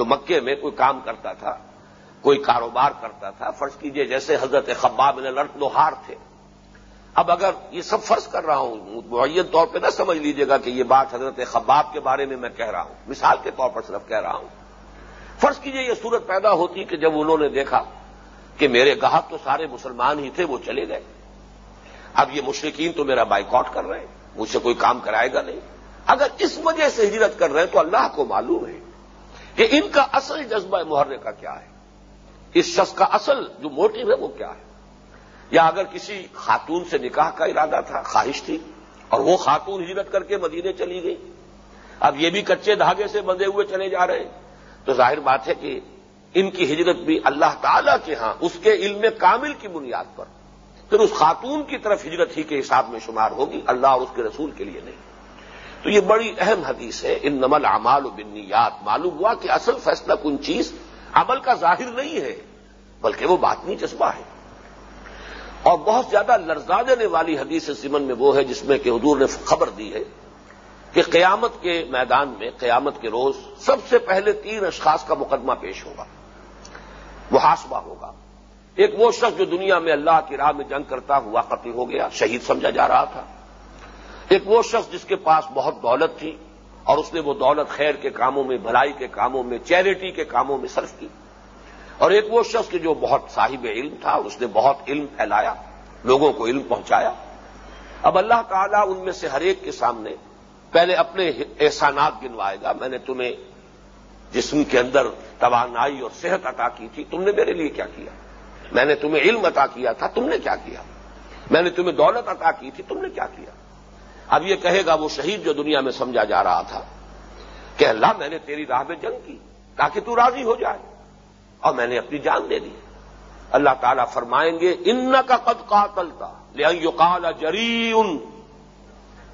جو مکے میں کوئی کام کرتا تھا، کوئی کاروبار کرتا تھا، فرض کیجیے جیسے حضرت خباب لڑک لوہار تھے۔ اب اگر یہ سب فرض کر رہا ہوں، معین طور پہ نہ سمجھ لیجیے گا کہ یہ بات حضرت خباب کے بارے میں میں کہہ رہا ہوں۔ مثال کے طور پر صرف کہہ رہا ہوں۔ فرض کیجیے یہ صورت پیدا ہوتی کہ جب انہوں نے دیکھا کہ میرے گاہک تو سارے مسلمان ہی تھے، وہ چلے گئے۔ اب یہ مشرقین تو میرا بائک آؤٹ کر رہے ہیں، مجھ سے کوئی کام کرائے گا نہیں۔ اگر اس وجہ سے ہجرت کر رہے ہیں تو اللہ کو معلوم ہے۔ کہ ان کا اصل جذبہ محرے کا کیا ہے؟ اس شخص کا اصل جو موٹو ہے وہ کیا ہے؟ یا اگر کسی خاتون سے نکاح کا ارادہ تھا، خواہش تھی، اور وہ خاتون ہجرت کر کے مدینے چلی گئی، اب یہ بھی کچے دھاگے سے بندے ہوئے چلے جا رہے ہیں، تو ظاہر بات ہے کہ ان کی ہجرت بھی اللہ تعالی کے ہاں اس کے علم کامل کی بنیاد پر۔ پھر اس خاتون کی طرف ہجرت ہی کے حساب میں شمار ہوگی، اللہ اور اس کے رسول کے لیے نہیں۔ تو یہ بڑی اہم حدیث ہے ان نمل اعمال و بنیات معلوم ہوا کہ اصل فیصلہ کن چیز؟ عمل کا ظاہر نہیں ہے، بلکہ وہ بات نہیں جذبہ ہے۔ اور بہت زیادہ لرزا دینے والی حدیث سمن میں وہ ہے جس میں کہ حضور نے خبر دی ہے کہ قیامت کے میدان میں، قیامت کے روز سب سے پہلے تین اشخاص کا مقدمہ پیش ہوگا۔ محاسبہ ہوگا۔ ایک وہ شخص جو دنیا میں اللہ کی راہ میں جنگ کرتا ہوا قتل ہو گیا، شہید سمجھا جا رہا تھا۔ ایک وہ شخص جس کے پاس بہت دولت تھی اور اس نے وہ دولت خیر کے کاموں میں، بھلائی کے کاموں میں، چیریٹی کے کاموں میں صرف کی۔ اور ایک وہ شخص جو بہت صاحب علم تھا اس نے بہت علم پھیلایا، لوگوں کو علم پہنچایا۔ اب اللہ تعالیٰ ان میں سے ہر ایک کے سامنے پہلے اپنے احسانات گنوائے گا۔ میں نے تمہیں جسم کے اندر توانائی اور صحت عطا کی تھی، تم نے میرے لیے کیا کیا؟ میں نے تمہیں علم عطا کیا تھا، تم نے کیا کیا؟ میں نے تمہیں دولت عطا کی تھی، تم نے کیا کیا؟ اب یہ کہے گا وہ شہید جو دنیا میں سمجھا جا رہا تھا، کہ اللہ میں نے تیری راہ میں جنگ کی تاکہ تو راضی ہو جائے اور میں نے اپنی جان دے دی۔ اللہ تعالیٰ فرمائیں گے ان کا قد قاتل تھا لال جری ان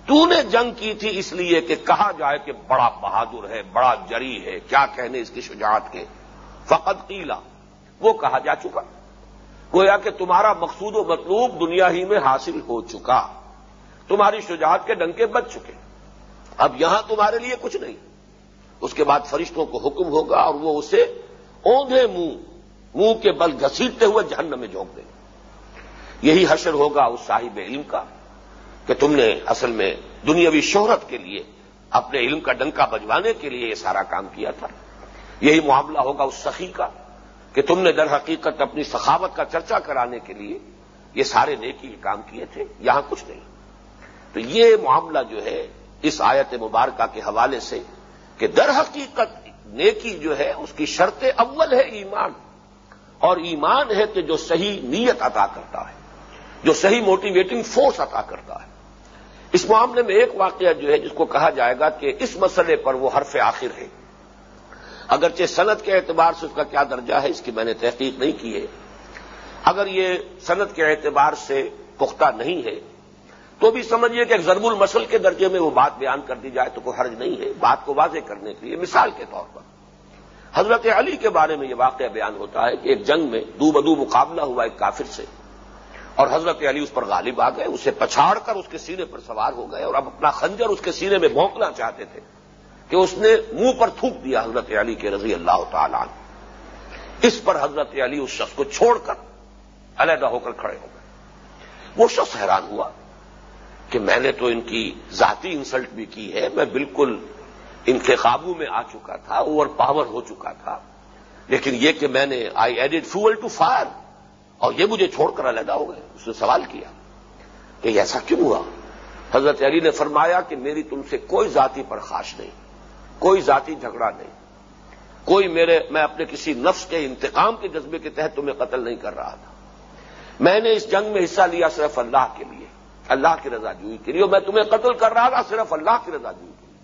تو نے جنگ کی تھی اس لیے کہ کہا جائے کہ بڑا بہادر ہے، بڑا جری ہے، کیا کہنے اس کی شجاعت کے؟ فقط قیلا، وہ کہا جا چکا۔ گویا کہ تمہارا مقصود و مطلوب دنیا ہی میں حاصل ہو چکا۔ تمہاری شجاعت کے ڈنکے بچ چکے۔ اب یہاں تمہارے لیے کچھ نہیں۔ اس کے بعد فرشتوں کو حکم ہوگا اور وہ اسے اوندھے منہ منہ کے بل گھسیٹتے ہوئے جہنم میں جھونک دیں گے۔ یہی حشر ہوگا اس صاحب علم کا کہ تم نے اصل میں دنیاوی شہرت کے لیے اپنے علم کا ڈنکا بجوانے کے لیے یہ سارا کام کیا تھا۔ یہی معاملہ ہوگا اس سخی کا کہ تم نے در حقیقت اپنی سخاوت کا چرچا کرانے کے لیے یہ سارے نیکی کے کام کیے تھے۔ یہاں کچھ نہیں۔ تو یہ معاملہ جو ہے اس آیت مبارکہ کے حوالے سے کہ در حقیقت نیکی جو ہے اس کی شرط اول ہے ایمان اور ایمان ہے کہ جو صحیح نیت عطا کرتا ہے، جو صحیح موٹیویٹنگ فورس عطا کرتا ہے۔ اس معاملے میں ایک واقعہ جو ہے جس کو کہا جائے گا کہ اس مسئلے پر وہ حرف آخر ہے۔ اگرچہ صنعت کے اعتبار سے اس کا کیا درجہ ہے، اس کی میں نے تحقیق نہیں کی ہے۔ اگر یہ صنعت کے اعتبار سے پختہ نہیں ہے تو بھی سمجھیے کہ ایک ضرب المسل کے درجے میں وہ بات بیان کر دی جائے تو کوئی حرج نہیں ہے، بات کو واضح کرنے کے لیے مثال کے طور پر۔ حضرت علی کے بارے میں یہ واقعہ بیان ہوتا ہے کہ ایک جنگ میں دو بدو مقابلہ ہوا ایک کافر سے، اور حضرت علی اس پر غالب آ گئے، اسے پچھاڑ کر اس کے سینے پر سوار ہو گئے، اور اب اپنا خنجر اس کے سینے میں بھونکنا چاہتے تھے کہ اس نے منہ پر تھوک دیا حضرت علی کے رضی اللہ تعالی اس پر حضرت علی اس شخص کو چھوڑ کر علیحدہ ہو کر کھڑے ہو گئے۔ وہ شخص حیران ہوا۔ کہ میں نے تو ان کی ذاتی انسلٹ بھی کی ہے، میں بالکل ان کے قابو میں آ چکا تھا، اوور پاور ہو چکا تھا۔ لیکن یہ کہ میں نے I added fuel to fire اور یہ مجھے چھوڑ کر علیحدہ ہو گئے، اس نے سوال کیا کہ ایسا کیوں ہوا؟ حضرت علی نے فرمایا کہ میری تم سے کوئی ذاتی پرخاش نہیں، کوئی ذاتی جھگڑا نہیں۔ کوئی میرے، میں اپنے کسی نفس کے انتقام کے جذبے کے تحت تمہیں قتل نہیں کر رہا تھا۔ میں نے اس جنگ میں حصہ لیا صرف اللہ کے لیے۔ اللہ کی رضا جوئی کے لیے میں تمہیں قتل کر رہا تھا، صرف اللہ کی رضا جوئی کے لیے۔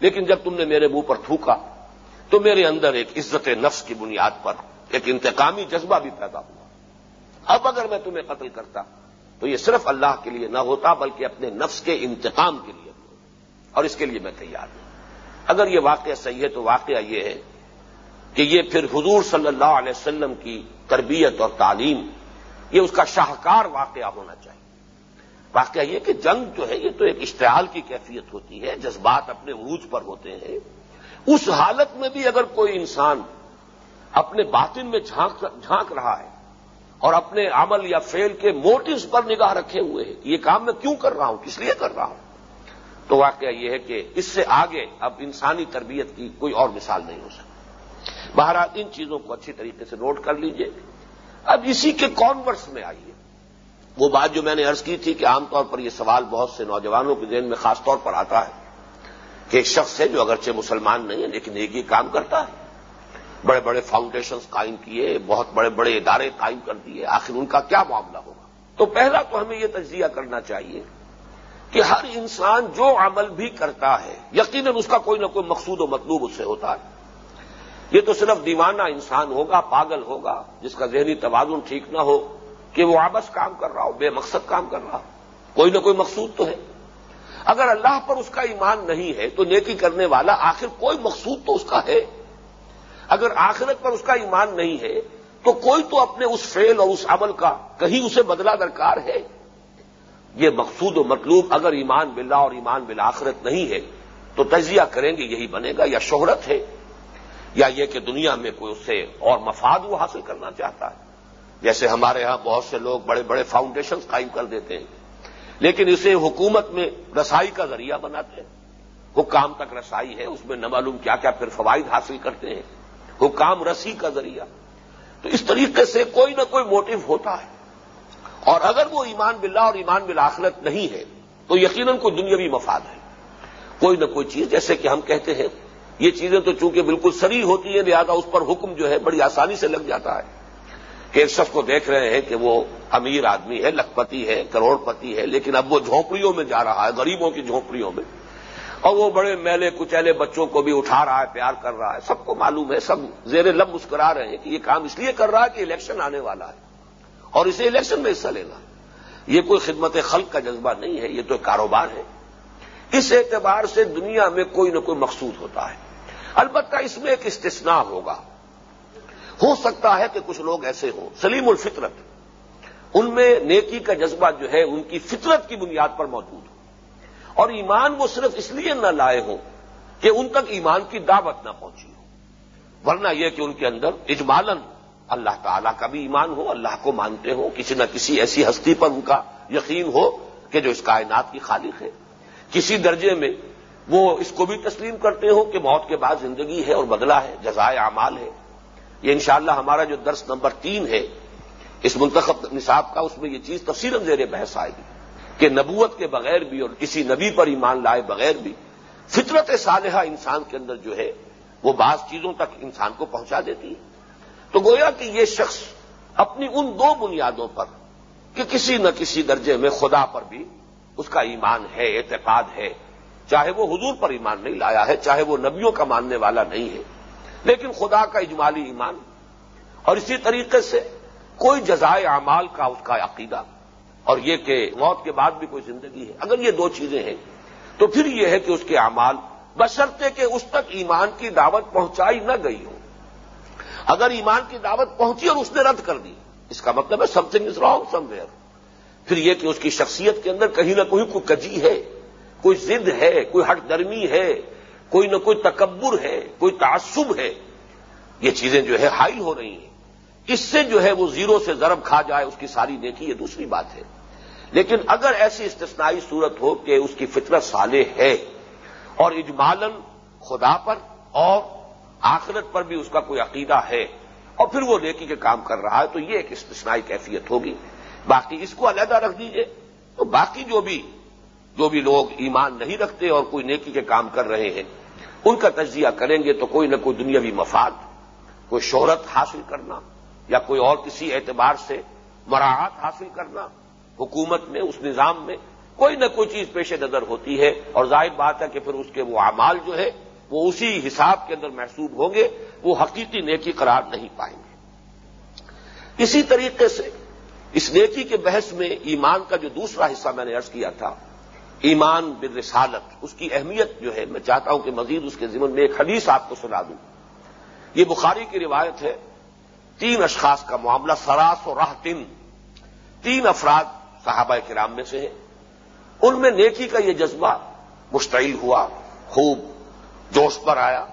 لیکن جب تم نے میرے منہ پر تھوکا، تو میرے اندر ایک عزت نفس کی بنیاد پر ایک انتقامی جذبہ بھی پیدا ہوا۔ اب اگر میں تمہیں قتل کرتا، تو یہ صرف اللہ کے لیے نہ ہوتا، بلکہ اپنے نفس کے انتقام کے لیے اور اس کے لیے میں تیار ہوں۔ اگر یہ واقعہ صحیح ہے، تو واقعہ یہ ہے کہ یہ پھر حضور صلی اللہ علیہ وسلم کی تربیت اور تعلیم، یہ اس کا شاہکار واقعہ ہونا چاہیے۔ واقعہ یہ کہ جنگ جو ہے، یہ تو ایک اشتعال کی کیفیت ہوتی ہے، جذبات اپنے عروج پر ہوتے ہیں۔ اس حالت میں بھی اگر کوئی انسان اپنے باطن میں جھانک جھانک رہا ہے اور اپنے عمل یا فیل کے موٹوز پر نگاہ رکھے ہوئے ہیں، یہ کام میں کیوں کر رہا ہوں؟ کس لیے کر رہا ہوں؟ تو واقعہ یہ ہے کہ اس سے آگے اب انسانی تربیت کی کوئی اور مثال نہیں ہو سکتی۔ بہرحال ان چیزوں کو اچھی طریقے سے نوٹ کر لیجیے۔ اب اسی کے کانورس میں آئیے۔ وہ بات جو میں نے ارض کی تھی کہ عام طور پر یہ سوال بہت سے نوجوانوں کے ذہن میں خاص طور پر آتا ہے کہ ایک شخص ہے جو اگرچہ مسلمان نہیں ہے لیکن ایک ہی کام کرتا ہے۔ بڑے بڑے فاؤنڈیشنز قائم کیے، بہت بڑے بڑے ادارے قائم کر دیے، آخر ان کا کیا معاملہ ہوگا؟ تو پہلا تو ہمیں یہ تجزیہ کرنا چاہیے کہ ہر انسان جو عمل بھی کرتا ہے، یقیناً اس کا کوئی نہ کوئی مقصود و مطلوب اس سے ہوتا ہے۔ یہ تو صرف دیوانہ انسان ہوگا، پاگل ہوگا، جس کا ذہنی توازن ٹھیک نہ ہو۔ کہ وہ آبس کام کر رہا ہو، بے مقصد کام کر رہا ہو۔ کوئی نہ کوئی مقصود تو ہے۔ اگر اللہ پر اس کا ایمان نہیں ہے تو نیکی کرنے والا آخر کوئی مقصود تو اس کا ہے۔ اگر آخرت پر اس کا ایمان نہیں ہے تو کوئی تو اپنے اس فیل اور اس عمل کا، کہیں اسے بدلا درکار ہے۔ یہ مقصود و مطلوب اگر ایمان بلا اور ایمان بالآخرت نہیں ہے تو تجزیہ کریں گے، یہی بنے گا، یا شہرت ہے، یا یہ کہ دنیا میں کوئی اس سے اور مفاد وہ حاصل کرنا چاہتا ہے۔ جیسے ہمارے ہاں بہت سے لوگ بڑے بڑے فاؤنڈیشن قائم کر دیتے ہیں۔ لیکن اسے حکومت میں رسائی کا ذریعہ بناتے ہیں۔ حکام تک رسائی ہے، اس میں نہ معلوم کیا کیا پھر فوائد حاصل کرتے ہیں۔ حکام رسی کا ذریعہ۔ تو اس طریقے سے کوئی نہ کوئی موٹو ہوتا ہے۔ اور اگر وہ ایمان باللہ اور ایمان بالآخرت نہیں ہے، تو یقیناً کوئی دنیاوی مفاد ہے۔ کوئی نہ کوئی چیز، جیسے کہ ہم کہتے ہیں، یہ چیزیں تو چونکہ بالکل سری ہوتی ہیں، لہذا اس پر حکم جو ہے بڑی آسانی سے لگ جاتا ہے۔ کہ ایک شخص کو دیکھ رہے ہیں کہ وہ امیر آدمی ہے، لکھپتی ہے کروڑ پتی ہے، لیکن اب وہ جھونپڑیوں میں جا رہا ہے، غریبوں کی جھونپڑیوں میں۔ اور وہ بڑے میلے، کچیلے بچوں کو بھی اٹھا رہا ہے، پیار کر رہا ہے۔ سب کو معلوم ہے، سب زیر لب مسکرا رہے ہیں کہ یہ کام اس لیے کر رہا ہے کہ الیکشن آنے والا ہے۔ اور اسے الیکشن میں حصہ لینا۔ یہ کوئی خدمت خلق کا جذبہ نہیں ہے، یہ تو ایک کاروبار ہے۔ اس اعتبار سے دنیا میں کوئی نہ کوئی مقصود ہوتا ہے۔ البتہ اس میں ایک استثناء ہوگا۔ ہو سکتا ہے کہ کچھ لوگ ایسے ہوں۔ سلیم الفطرت، ان میں نیکی کا جذبہ جو ہے، ان کی فطرت کی بنیاد پر موجود ہو۔ اور ایمان وہ صرف اس لیے نہ لائے ہوں کہ ان تک ایمان کی دعوت نہ پہنچی ہو۔ ورنہ یہ کہ ان کے اندر اجمالن اللہ تعالیٰ کا بھی ایمان ہو، اللہ کو مانتے ہو، کسی نہ کسی ایسی ہستی پر ان کا یقین ہو کہ جو اس کائنات کی خالق ہے۔ کسی درجے میں وہ اس کو بھی تسلیم کرتے ہو کہ موت کے بعد زندگی ہے اور بدلہ ہے، جزائے اعمال ہے۔ یہ انشاءاللہ ہمارا جو درس نمبر تین ہے، اس منتخب نصاب کا، اس میں یہ چیز تفصیل زیر بحث آئے گی کہ نبوت کے بغیر بھی اور کسی نبی پر ایمان لائے بغیر بھی فطرت صالحہ انسان کے اندر جو ہے، وہ بعض چیزوں تک انسان کو پہنچا دیتی ہے۔ تو گویا کہ یہ شخص اپنی ان دو بنیادوں پر کہ کسی نہ کسی درجے میں خدا پر بھی اس کا ایمان ہے، اعتقاد ہے، چاہے وہ حضور پر ایمان نہیں لایا ہے، چاہے وہ نبیوں کا ماننے والا نہیں ہے۔ لیکن خدا کا اجمالی ایمان. اور اسی طریقے سے کوئی جزائے اعمال کا اس کا عقیدہ. اور یہ کہ موت کے بعد بھی کوئی زندگی ہے. اگر یہ دو چیزیں ہیں، تو پھر یہ ہے کہ اس کے اعمال بشرطے کہ اس تک ایمان کی دعوت پہنچائی نہ گئی ہو. اگر ایمان کی دعوت پہنچی اور اس نے رد کر دی، اس کا مطلب ہے something is wrong somewhere پھر یہ کہ اس کی شخصیت کے اندر کہیں نہ کہیں کوئی کجی ہے، کوئی ضد ہے، کوئی ہٹ درمی ہے کوئی نہ کوئی تکبر ہے، کوئی تعصب ہے۔ یہ چیزیں جو ہے ہائی ہو رہی ہیں۔ اس سے جو ہے وہ زیرو سے ضرب کھا جائے، اس کی ساری دیکھی یہ دوسری بات ہے۔ لیکن اگر ایسی استثنائی صورت ہو کہ اس کی فطرت صالح ہے اور اجمالن خدا پر اور آخرت پر بھی اس کا کوئی عقیدہ ہے اور پھر وہ نیکی کے کام کر رہا ہے، تو یہ ایک استثنائی کیفیت ہوگی۔ باقی اس کو علیحدہ رکھ دیجیے۔ تو باقی جو بھی جو بھی لوگ ایمان نہیں رکھتے اور کوئی نیکی کے کام کر رہے ہیں ان کا تجزیہ کریں گے تو کوئی نہ کوئی دنیاوی مفاد، کوئی شہرت حاصل کرنا یا کوئی اور کسی اعتبار سے مراحت حاصل کرنا حکومت میں، اس نظام میں کوئی نہ کوئی چیز پیش نظر ہوتی ہے اور ظاہر بات ہے کہ پھر اس کے وہ اعمال جو ہے وہ اسی حساب کے اندر محسوب ہوں گے، وہ حقیقی نیکی قرار نہیں پائیں گے۔ اسی طریقے سے اس نیکی کے بحث میں ایمان کا جو دوسرا حصہ میں نے ارض کیا تھا ایمان بالرسالت، اس کی اہمیت جو ہے، میں چاہتا ہوں کہ مزید اس کے ذمن میں ایک حدیث آپ کو سنا دوں۔ یہ بخاری کی روایت ہے، تین اشخاص کا معاملہ سراس و راہ تین تین افراد صحابہ کرام میں سے ہیں۔ ان میں نیکی کا یہ جذبہ مشتعل ہوا، خوب جوش پر آیا۔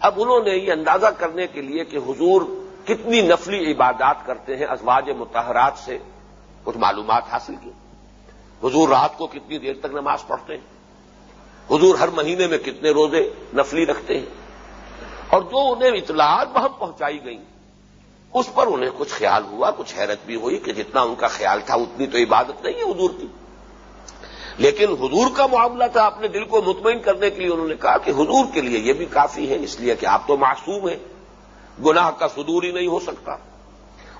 اب انہوں نے یہ اندازہ کرنے کے لیے کہ حضور کتنی نفلی عبادات کرتے ہیں ازواج متحرات سے، کچھ معلومات حاصل کی۔ حضور رات کو کتنی دیر تک نماز پڑھتے ہیں؟ حضور ہر مہینے میں کتنے روزے نفلی رکھتے ہیں؟ اور جو انہیں اطلاعات وہاں پہنچائی گئیں، اس پر انہیں کچھ خیال ہوا، کچھ حیرت بھی ہوئی کہ جتنا ان کا خیال تھا، اتنی تو عبادت نہیں ہے حضور کی۔ لیکن حضور کا معاملہ تھا، اپنے دل کو مطمئن کرنے کے لیے انہوں نے کہا کہ حضور کے لیے یہ بھی کافی ہے، اس لیے کہ آپ تو معصوم ہیں، گناہ کا صدور ہی نہیں ہو سکتا۔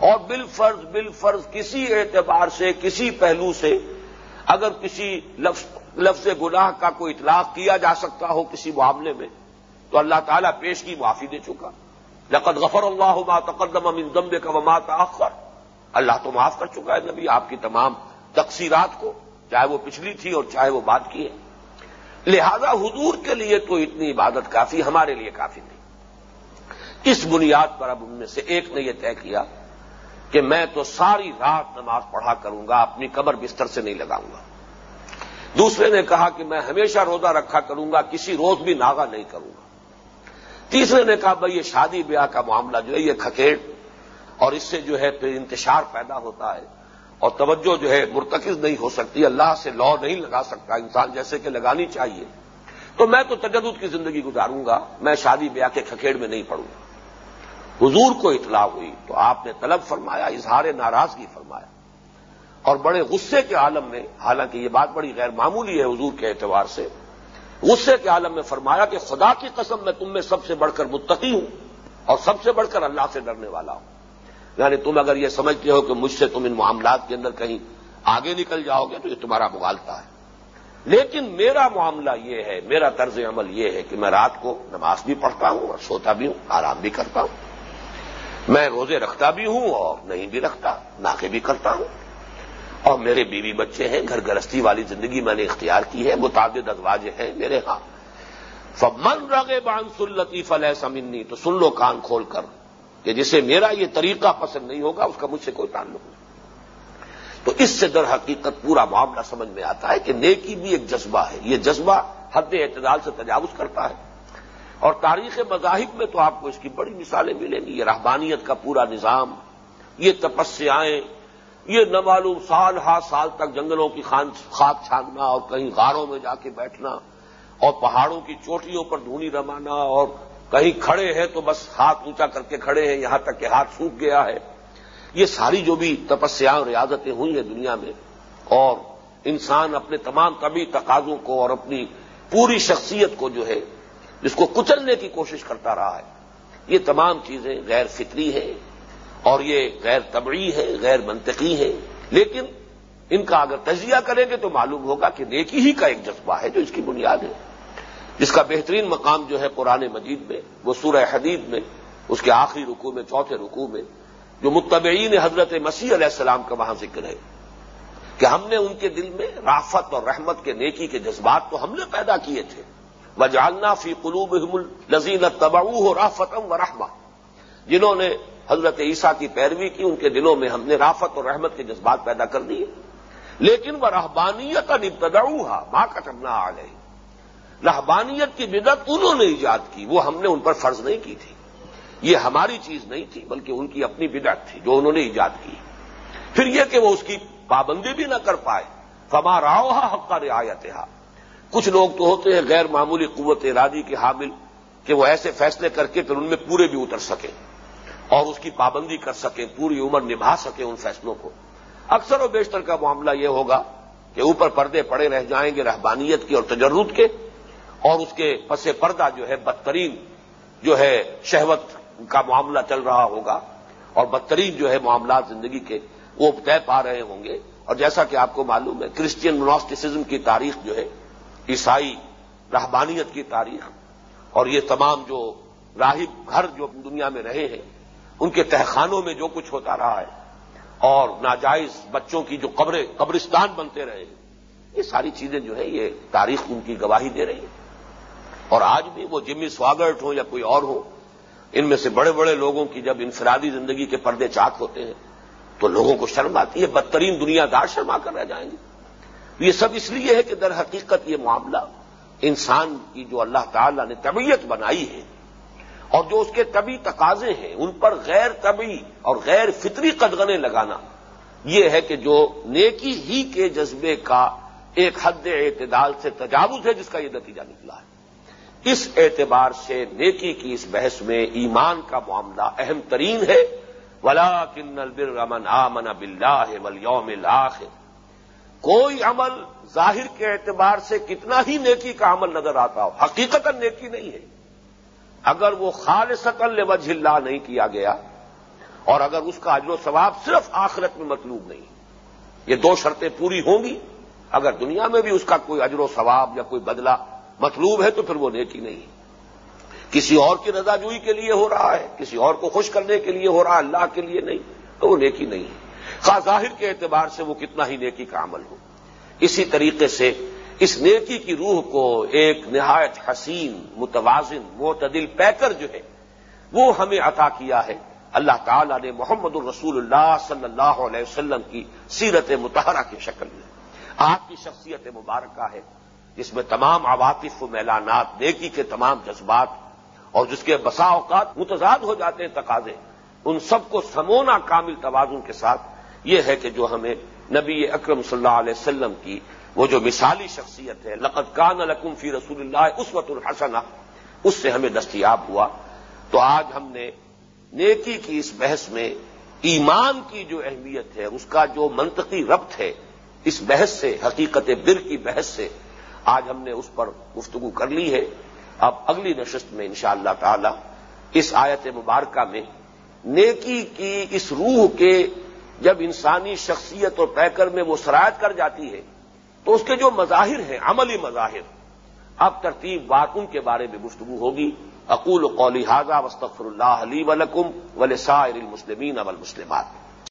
اور بال فرض فرض کسی اعتبار سے، کسی پہلو سے اگر کسی لفظ لفظ گناہ کا کوئی اطلاق کیا جا سکتا ہو کسی معاملے میں، تو اللہ تعالیٰ پیش کی معافی دے چکا۔ لقد غفر اللہ ما تقدم من ذنب کا وما تاخر اللہ تو معاف کر چکا ہے نبی، آپ کی تمام تقسیرات کو، چاہے وہ پچھلی تھی اور چاہے وہ بات کی ہے۔ لہذا حضور کے لیے تو اتنی عبادت کافی، ہمارے لیے کافی نہیں۔ اس بنیاد پر اب ان میں سے ایک نے یہ طے کیا کہ میں تو ساری رات نماز پڑھا کروں گا، اپنی قبر بستر سے نہیں لگاؤں گا۔ دوسرے نے کہا کہ میں ہمیشہ روزہ رکھا کروں گا، کسی روز بھی ناغا نہیں کروں گا۔ تیسرے نے کہا، بھائی یہ شادی بیاہ کا معاملہ جو ہے، یہ کھکیڑ، اور اس سے جو ہے پھر انتشار پیدا ہوتا ہے، اور توجہ جو ہے مرتکز نہیں ہو سکتی، اللہ سے لو نہیں لگا سکتا انسان جیسے کہ لگانی چاہیے۔ تو میں تو تجدد کی زندگی گزاروں گا، میں شادی بیاہ کے کھکیڑ میں نہیں پڑوں گا۔ حضور کو اطلاع ہوئی تو آپ نے طلب فرمایا، اظہار ناراضگی فرمایا۔ اور بڑے غصے کے عالم میں حالانکہ یہ بات بڑی غیر معمولی ہے حضور کے اعتبار سے، غصے کے عالم میں فرمایا کہ خدا کی قسم میں تم میں سب سے بڑھ کر متقی ہوں اور سب سے بڑھ کر اللہ سے ڈرنے والا ہوں۔ یعنی تم اگر یہ سمجھتے ہو کہ مجھ سے تم ان معاملات کے اندر کہیں آگے نکل جاؤ گے تو یہ تمہارا مغالتا ہے۔ لیکن میرا معاملہ یہ ہے، میرا طرز عمل یہ ہے کہ میں رات کو نماز بھی پڑھتا ہوں اور سوتا بھی ہوں، آرام بھی کرتا ہوں۔ میں روزے رکھتا بھی ہوں اور نہیں بھی رکھتا، ناکے بھی کرتا ہوں۔ اور میرے بیوی بچے ہیں، گھر گرستی والی زندگی میں نے اختیار کی ہے، متعدد ازواج ہیں میرے ہاں۔ فمن رگے بان سن لطیف سمنی تو سن لو کان کھول کر کہ جسے میرا یہ طریقہ پسند نہیں ہوگا، اس کا مجھ سے کوئی تعلق نہیں۔ تو اس سے در حقیقت پورا معاملہ سمجھ میں آتا ہے کہ نیکی بھی ایک جذبہ ہے۔ یہ جذبہ حد اعتدال سے تجاوز کرتا ہے۔ اور تاریخ مذاہب میں تو آپ کو اس کی بڑی مثالیں ملیں گی، یہ رحبانیت کا پورا نظام، یہ تپسیائیں، یہ نہ معلوم سال ہا سال تک جنگلوں کی خاک چھاننا اور کہیں غاروں میں جا کے بیٹھنا اور پہاڑوں کی چوٹیوں پر دھونی رمانا اور کہیں کھڑے ہیں تو بس ہاتھ اونچا کر کے کھڑے ہیں، یہاں تک کہ ہاتھ سوکھ گیا ہے۔ یہ ساری جو بھی تپسیا اور ریاضتیں ہوئی ہیں دنیا میں اور انسان اپنے تمام طبی تقاضوں کو اور اپنی پوری شخصیت کو جو ہے جس کو کچلنے کی کوشش کرتا رہا ہے۔ یہ تمام چیزیں غیر فطری ہیں اور یہ غیر طبعی ہے غیر منطقی ہے لیکن ان کا اگر تجزیہ کریں گے تو معلوم ہوگا کہ نیکی ہی کا ایک جذبہ ہے جو اس کی بنیاد ہے۔ جس کا بہترین مقام جو ہے قرآن مجید میں، وہ سورہ حدید میں، اس کے آخری رکوع میں، چوتھے رکوع میں، جو متبعین حضرت مسیح علیہ السلام کا وہاں ذکر ہے۔ کہ ہم نے ان کے دل میں رافت اور رحمت کے نیکی کے جذبات تو ہم نے پیدا کیے تھے۔ وہ فی قلوب لذین تباؤ ہو رافتم و رحمہ جنہوں نے حضرت عیسیٰ کی پیروی کی، ان کے دلوں میں ہم نے رافت اور رحمت کے جذبات پیدا کر دیے لیکن وہ رحبانیت ابتداؤ ماں کا ٹمنا آ گئی رحبانیت کی بدت انہوں نے ایجاد کی، وہ ہم نے ان پر فرض نہیں کی تھی۔ یہ ہماری چیز نہیں تھی، بلکہ ان کی اپنی بدعت تھی جو انہوں نے ایجاد کی۔ پھر یہ کہ وہ اس کی پابندی بھی نہ کر پائے۔ فما راؤ حق کا رعایت کچھ لوگ تو ہوتے ہیں غیر معمولی قوت ارادی کے حامل کہ وہ ایسے فیصلے کر کے پھر ان میں پورے بھی اتر سکیں اور اس کی پابندی کر سکیں، پوری عمر نبھا سکیں ان فیصلوں کو۔ اکثر و بیشتر کا معاملہ یہ ہوگا کہ اوپر پردے پڑے رہ جائیں گے رہبانیت کے اور تجرد کے اور اس کے پس پردہ جو ہے بدترین جو ہے شہوت کا معاملہ چل رہا ہوگا اور بدترین جو ہے معاملات زندگی کے وہ طے پا رہے ہوں گے۔ اور جیسا کہ آپ کو معلوم ہے کرسچین مناسٹسزم کی تاریخ جو ہے عیسائی رہبانیت کی تاریخ اور یہ تمام جو راہب گھر جو دنیا میں رہے ہیں، ان کے تہخانوں میں جو کچھ ہوتا رہا ہے اور ناجائز بچوں کی جو قبریں، قبرستان بنتے رہے یہ ساری چیزیں جو ہے یہ تاریخ ان کی گواہی دے رہی ہے اور آج بھی وہ جمی سواگرٹ ہو یا کوئی اور ہو، ان میں سے بڑے بڑے لوگوں کی جب انفرادی زندگی کے پردے چاک ہوتے ہیں، تو لوگوں کو شرم آتی ہے، بدترین دنیا دار شرما کر رہ جائیں گے۔ یہ سب اس لیے ہے کہ در حقیقت یہ معاملہ انسان کی جو اللہ تعالی نے طبیعت بنائی ہے اور جو اس کے طبی تقاضے ہیں، ان پر غیر طبی اور غیر فطری قدغنے لگانا، یہ ہے کہ جو نیکی ہی کے جذبے کا ایک حد اعتدال سے تجاوز ہے، جس کا یہ نتیجہ نکلا ہے۔ اس اعتبار سے نیکی کی اس بحث میں ایمان کا معاملہ اہم ترین ہے۔ ولا کن البر امن آمن بلّہ ولیوم الآخر۔ کوئی عمل ظاہر کے اعتبار سے کتنا ہی نیکی کا عمل نظر آتا ہو حقیقت نیکی نہیں ہے۔ اگر وہ خالص وجہ اللہ نہیں کیا گیا، اور اگر اس کا اجر و ثواب صرف آخرت میں مطلوب نہیں، یہ دو شرطیں پوری ہوں گی۔ اگر دنیا میں بھی اس کا کوئی اجر و ثواب یا کوئی بدلہ مطلوب ہے، تو پھر وہ نیکی نہیں۔ کسی اور کی رضا جوئی کے لیے ہو رہا ہے، کسی اور کو خوش کرنے کے لیے ہو رہا ہے، اللہ کے لیے نہیں، تو وہ نیکی نہیں۔ ہے خاص ظاہر کے اعتبار سے وہ کتنا ہی نیکی کا عمل ہو۔ اسی طریقے سے اس نیکی کی روح کو ایک نہایت حسین، متوازن، معتدل پیکر جو ہے، وہ ہمیں عطا کیا ہے۔ اللہ تعالی نے محمد الرسول اللہ صلی اللہ علیہ وسلم کی سیرت متحرہ کی شکل میں آپ کی شخصیت مبارکہ ہے، جس میں تمام عواطف و میلانات، نیکی کے تمام جذبات اور جس کے بسا اوقات متضاد ہو جاتے ہیں تقاضے، ان سب کو سمونا کامل توازن کے ساتھ یہ ہے کہ جو ہمیں نبی اکرم صلی اللہ علیہ وسلم کی وہ جو مثالی شخصیت ہے لقت کان لکم فی رسول اللہ اس وقت اس سے ہمیں دستیاب ہوا۔ تو آج ہم نے نیکی کی اس بحث میں ایمان کی جو اہمیت ہے، اس کا جو منطقی ربط ہے، اس بحث سے، حقیقت بر کی بحث سے آج ہم نے اس پر گفتگو کر لی ہے۔ اب اگلی نشست میں انشاءاللہ تعالی اس آیت مبارکہ میں نیکی کی اس روح کے جب انسانی شخصیت اور پیکر میں وہ سرایت کر جاتی ہے، تو اس کے جو مظاہر ہیں، عملی مظاہر، اب ترتیب بات ان کے بارے میں گفتگو ہوگی۔ اقول قولی حاضہ وسطر اللہ علی ولکم ولسائر المسلمین اول مسلمات